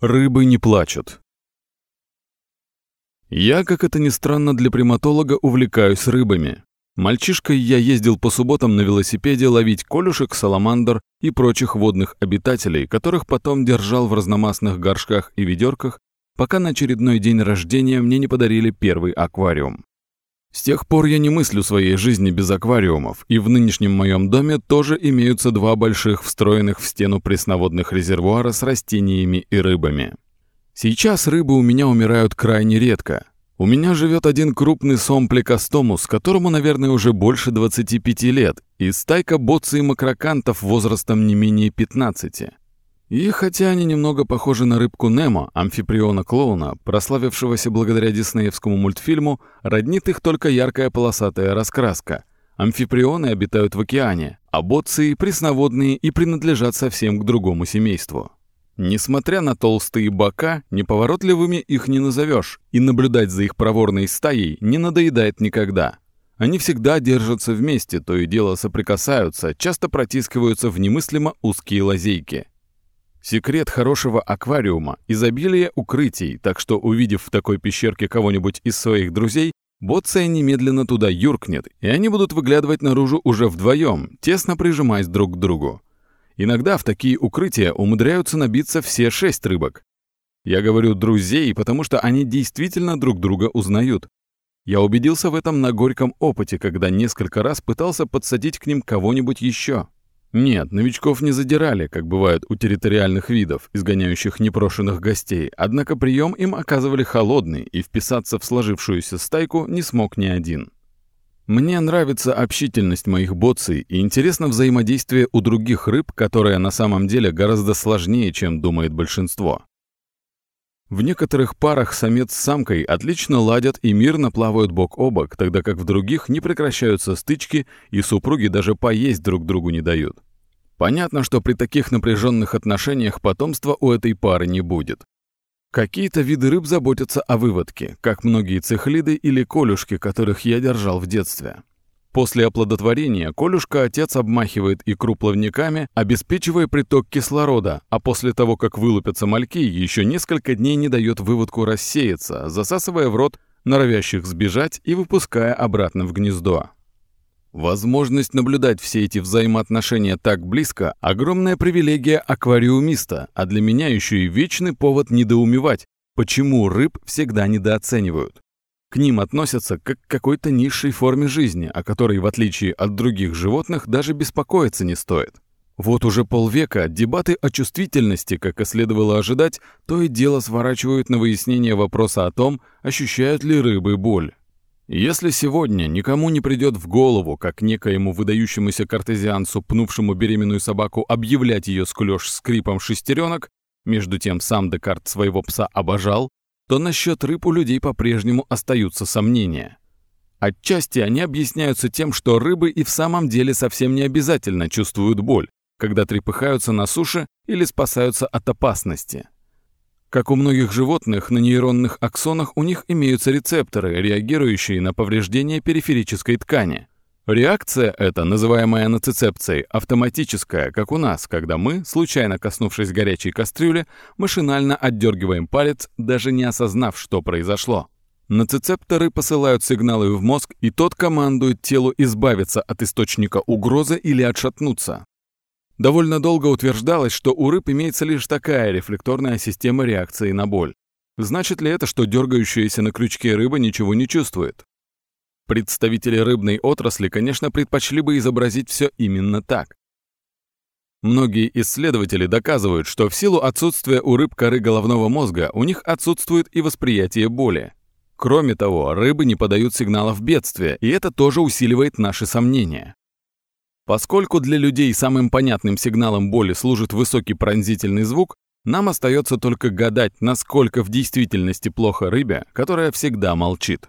Рыбы не плачут. Я, как это ни странно для приматолога, увлекаюсь рыбами. Мальчишкой я ездил по субботам на велосипеде ловить колюшек, саламандр и прочих водных обитателей, которых потом держал в разномастных горшках и ведерках, пока на очередной день рождения мне не подарили первый аквариум. С тех пор я не мыслю своей жизни без аквариумов, и в нынешнем моем доме тоже имеются два больших встроенных в стену пресноводных резервуара с растениями и рыбами. Сейчас рыбы у меня умирают крайне редко. У меня живет один крупный сомпликостомус, которому, наверное, уже больше 25 лет, и стайка боций и макрокантов возрастом не менее 15. И хотя они немного похожи на рыбку Немо, амфиприона-клоуна, прославившегося благодаря диснеевскому мультфильму, роднит их только яркая полосатая раскраска. Амфиприоны обитают в океане, а ботции – пресноводные и принадлежат совсем к другому семейству. Несмотря на толстые бока, неповоротливыми их не назовешь, и наблюдать за их проворной стаей не надоедает никогда. Они всегда держатся вместе, то и дело соприкасаются, часто протискиваются в немыслимо узкие лазейки – Секрет хорошего аквариума – изобилие укрытий, так что, увидев в такой пещерке кого-нибудь из своих друзей, Боция немедленно туда юркнет, и они будут выглядывать наружу уже вдвоем, тесно прижимаясь друг к другу. Иногда в такие укрытия умудряются набиться все шесть рыбок. Я говорю «друзей», потому что они действительно друг друга узнают. Я убедился в этом на горьком опыте, когда несколько раз пытался подсадить к ним кого-нибудь еще. Нет, новичков не задирали, как бывает у территориальных видов, изгоняющих непрошенных гостей, однако прием им оказывали холодный, и вписаться в сложившуюся стайку не смог ни один. Мне нравится общительность моих боций и интересно взаимодействие у других рыб, которое на самом деле гораздо сложнее, чем думает большинство. В некоторых парах самец с самкой отлично ладят и мирно плавают бок о бок, тогда как в других не прекращаются стычки и супруги даже поесть друг другу не дают. Понятно, что при таких напряженных отношениях потомства у этой пары не будет. Какие-то виды рыб заботятся о выводке, как многие цихлиды или колюшки, которых я держал в детстве. После оплодотворения колюшка отец обмахивает икру плавниками, обеспечивая приток кислорода, а после того, как вылупятся мальки, еще несколько дней не дает выводку рассеяться, засасывая в рот норовящих сбежать и выпуская обратно в гнездо. Возможность наблюдать все эти взаимоотношения так близко – огромная привилегия аквариумиста, а для меня еще и вечный повод недоумевать, почему рыб всегда недооценивают. К ним относятся как к какой-то низшей форме жизни, о которой, в отличие от других животных, даже беспокоиться не стоит. Вот уже полвека дебаты о чувствительности, как и следовало ожидать, то и дело сворачивают на выяснение вопроса о том, ощущают ли рыбы боль. Если сегодня никому не придет в голову, как некоему выдающемуся картезианцу, пнувшему беременную собаку, объявлять ее скулёж скрипом шестеренок, между тем сам Декарт своего пса обожал, то насчет рыб у людей по-прежнему остаются сомнения. Отчасти они объясняются тем, что рыбы и в самом деле совсем не обязательно чувствуют боль, когда трепыхаются на суше или спасаются от опасности. Как у многих животных, на нейронных аксонах у них имеются рецепторы, реагирующие на повреждение периферической ткани. Реакция эта, называемая нацицепцией, автоматическая, как у нас, когда мы, случайно коснувшись горячей кастрюли, машинально отдергиваем палец, даже не осознав, что произошло. Нацицепторы посылают сигналы в мозг, и тот командует телу избавиться от источника угрозы или отшатнуться. Довольно долго утверждалось, что у рыб имеется лишь такая рефлекторная система реакции на боль. Значит ли это, что дергающаяся на крючке рыба ничего не чувствует? Представители рыбной отрасли, конечно, предпочли бы изобразить все именно так. Многие исследователи доказывают, что в силу отсутствия у рыб коры головного мозга у них отсутствует и восприятие боли. Кроме того, рыбы не подают сигналов бедствия, и это тоже усиливает наши сомнения. Поскольку для людей самым понятным сигналом боли служит высокий пронзительный звук, нам остается только гадать, насколько в действительности плохо рыбе, которая всегда молчит.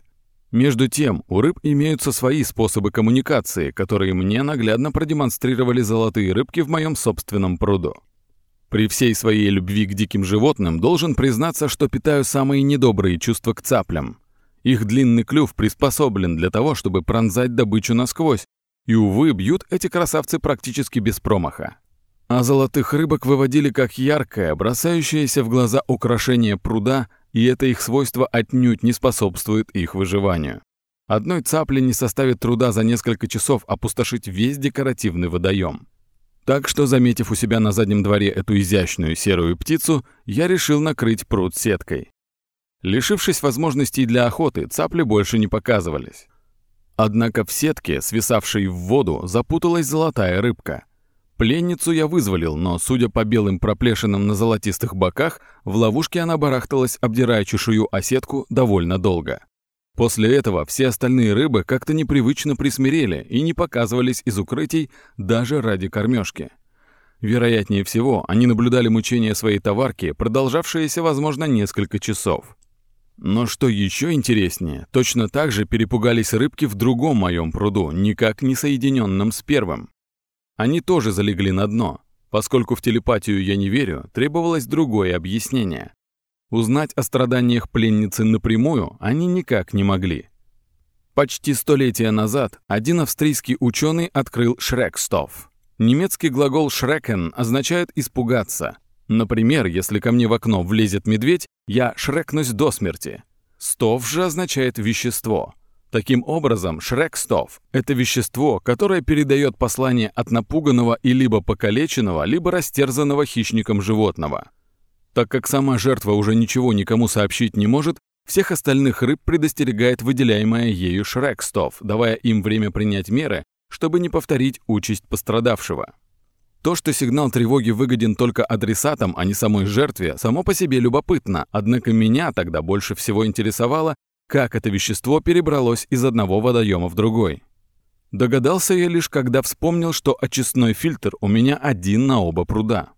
Между тем, у рыб имеются свои способы коммуникации, которые мне наглядно продемонстрировали золотые рыбки в моем собственном пруду. При всей своей любви к диким животным должен признаться, что питаю самые недобрые чувства к цаплям. Их длинный клюв приспособлен для того, чтобы пронзать добычу насквозь, и, увы, бьют эти красавцы практически без промаха. А золотых рыбок выводили как яркое, бросающееся в глаза украшение пруда, и это их свойство отнюдь не способствует их выживанию. Одной цапле не составит труда за несколько часов опустошить весь декоративный водоем. Так что, заметив у себя на заднем дворе эту изящную серую птицу, я решил накрыть пруд сеткой. Лишившись возможностей для охоты, цапли больше не показывались. Однако в сетке, свисавшей в воду, запуталась золотая рыбка. Пленницу я вызволил, но, судя по белым проплешинам на золотистых боках, в ловушке она барахталась, обдирая чешую о сетку, довольно долго. После этого все остальные рыбы как-то непривычно присмирели и не показывались из укрытий даже ради кормежки. Вероятнее всего, они наблюдали мучения своей товарки, продолжавшиеся, возможно, несколько часов. Но что еще интереснее, точно так же перепугались рыбки в другом моем пруду, никак не соединенном с первым. Они тоже залегли на дно. Поскольку в телепатию я не верю, требовалось другое объяснение. Узнать о страданиях пленницы напрямую они никак не могли. Почти столетия назад один австрийский ученый открыл «шрекстов». Немецкий глагол «шрекен» означает «испугаться». Например, если ко мне в окно влезет медведь, я шрекнусь до смерти. «Стов» же означает «вещество». Таким образом, шрекстов – это вещество, которое передает послание от напуганного и либо покалеченного, либо растерзанного хищником животного. Так как сама жертва уже ничего никому сообщить не может, всех остальных рыб предостерегает выделяемая ею шрекстов, давая им время принять меры, чтобы не повторить участь пострадавшего. То, что сигнал тревоги выгоден только адресатам, а не самой жертве, само по себе любопытно, однако меня тогда больше всего интересовало, как это вещество перебралось из одного водоема в другой. Догадался я лишь, когда вспомнил, что очистной фильтр у меня один на оба пруда.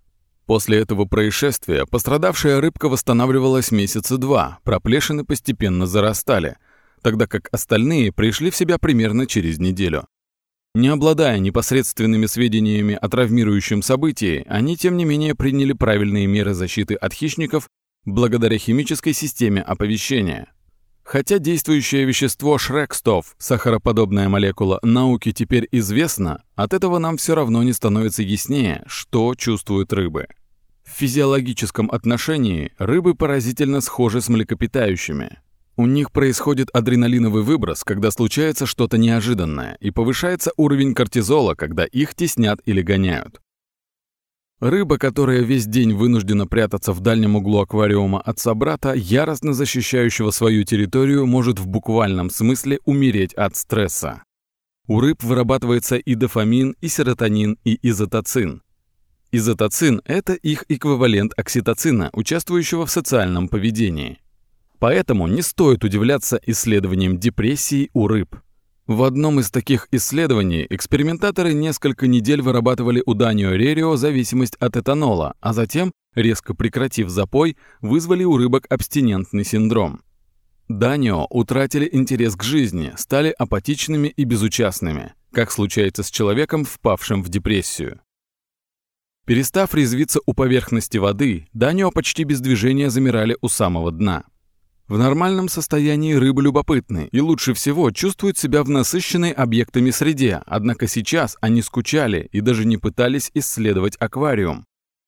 После этого происшествия пострадавшая рыбка восстанавливалась месяца два, проплешины постепенно зарастали, тогда как остальные пришли в себя примерно через неделю. Не обладая непосредственными сведениями о травмирующем событии, они, тем не менее, приняли правильные меры защиты от хищников благодаря химической системе оповещения – Хотя действующее вещество Шрекстов, сахароподобная молекула, науке теперь известно, от этого нам все равно не становится яснее, что чувствуют рыбы. В физиологическом отношении рыбы поразительно схожи с млекопитающими. У них происходит адреналиновый выброс, когда случается что-то неожиданное, и повышается уровень кортизола, когда их теснят или гоняют. Рыба, которая весь день вынуждена прятаться в дальнем углу аквариума от собрата, яростно защищающего свою территорию, может в буквальном смысле умереть от стресса. У рыб вырабатывается и дофамин, и серотонин, и изотоцин. Изотоцин – это их эквивалент окситоцина, участвующего в социальном поведении. Поэтому не стоит удивляться исследованиям депрессии у рыб. В одном из таких исследований экспериментаторы несколько недель вырабатывали у Данио Рерио зависимость от этанола, а затем, резко прекратив запой, вызвали у рыбок абстинентный синдром. Данио утратили интерес к жизни, стали апатичными и безучастными, как случается с человеком, впавшим в депрессию. Перестав резвиться у поверхности воды, Данио почти без движения замирали у самого дна. В нормальном состоянии рыбы любопытны и лучше всего чувствуют себя в насыщенной объектами среде, однако сейчас они скучали и даже не пытались исследовать аквариум.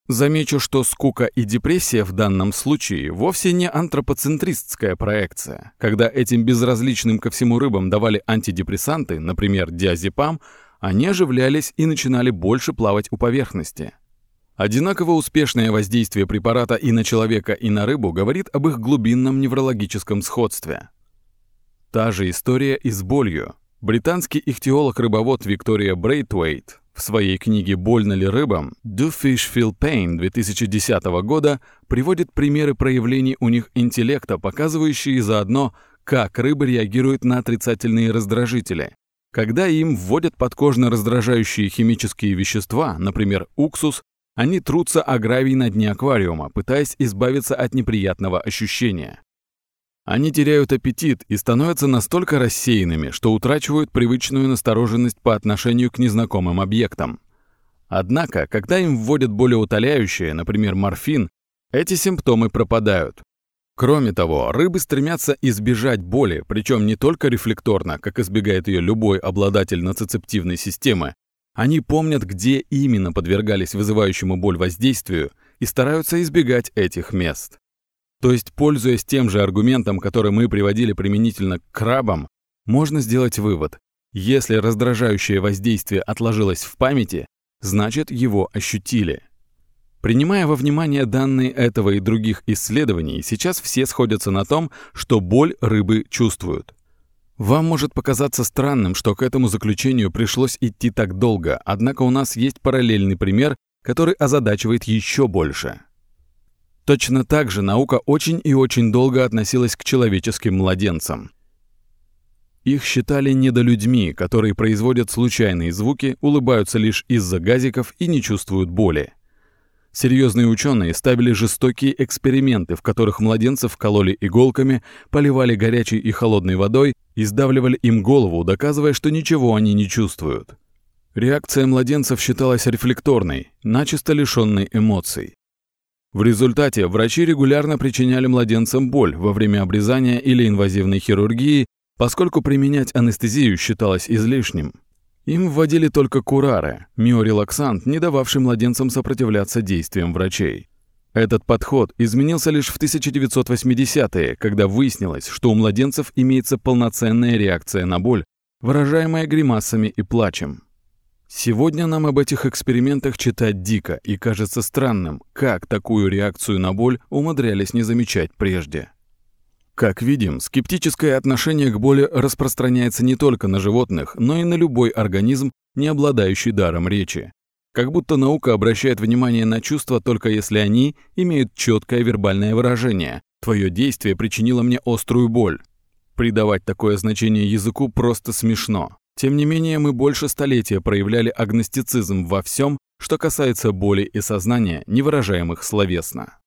Замечу, что скука и депрессия в данном случае вовсе не антропоцентристская проекция. Когда этим безразличным ко всему рыбам давали антидепрессанты, например, диазепам, они оживлялись и начинали больше плавать у поверхности. Одинаково успешное воздействие препарата и на человека, и на рыбу говорит об их глубинном неврологическом сходстве. Та же история и с болью. Британский ихтиолог-рыбовод Виктория Брейтвейт в своей книге «Больно ли рыбам» «Do Fish Feel Pain» 2010 года приводит примеры проявлений у них интеллекта, показывающие заодно, как рыбы реагируют на отрицательные раздражители. Когда им вводят подкожно раздражающие химические вещества, например, уксус, они трутся о гравий на дне аквариума, пытаясь избавиться от неприятного ощущения. Они теряют аппетит и становятся настолько рассеянными, что утрачивают привычную настороженность по отношению к незнакомым объектам. Однако, когда им вводят более утоляющее, например, морфин, эти симптомы пропадают. Кроме того, рыбы стремятся избежать боли, причем не только рефлекторно, как избегает ее любой обладатель нацицептивной системы, Они помнят, где именно подвергались вызывающему боль воздействию и стараются избегать этих мест. То есть, пользуясь тем же аргументом, который мы приводили применительно к крабам, можно сделать вывод. Если раздражающее воздействие отложилось в памяти, значит его ощутили. Принимая во внимание данные этого и других исследований, сейчас все сходятся на том, что боль рыбы чувствуют. Вам может показаться странным, что к этому заключению пришлось идти так долго, однако у нас есть параллельный пример, который озадачивает еще больше. Точно так же наука очень и очень долго относилась к человеческим младенцам. Их считали недолюдьми, которые производят случайные звуки, улыбаются лишь из-за газиков и не чувствуют боли. Серьезные ученые ставили жестокие эксперименты, в которых младенцев кололи иголками, поливали горячей и холодной водой и сдавливали им голову, доказывая, что ничего они не чувствуют. Реакция младенцев считалась рефлекторной, начисто лишенной эмоций. В результате врачи регулярно причиняли младенцам боль во время обрезания или инвазивной хирургии, поскольку применять анестезию считалось излишним. Им вводили только курары, миорелаксант, не дававший младенцам сопротивляться действиям врачей. Этот подход изменился лишь в 1980-е, когда выяснилось, что у младенцев имеется полноценная реакция на боль, выражаемая гримасами и плачем. Сегодня нам об этих экспериментах читать дико и кажется странным, как такую реакцию на боль умудрялись не замечать прежде. Как видим, скептическое отношение к боли распространяется не только на животных, но и на любой организм, не обладающий даром речи. Как будто наука обращает внимание на чувства только если они имеют четкое вербальное выражение. Твое действие причинило мне острую боль. Придавать такое значение языку просто смешно. Тем не менее, мы больше столетия проявляли агностицизм во всем, что касается боли и сознания, не выражаемых словесно.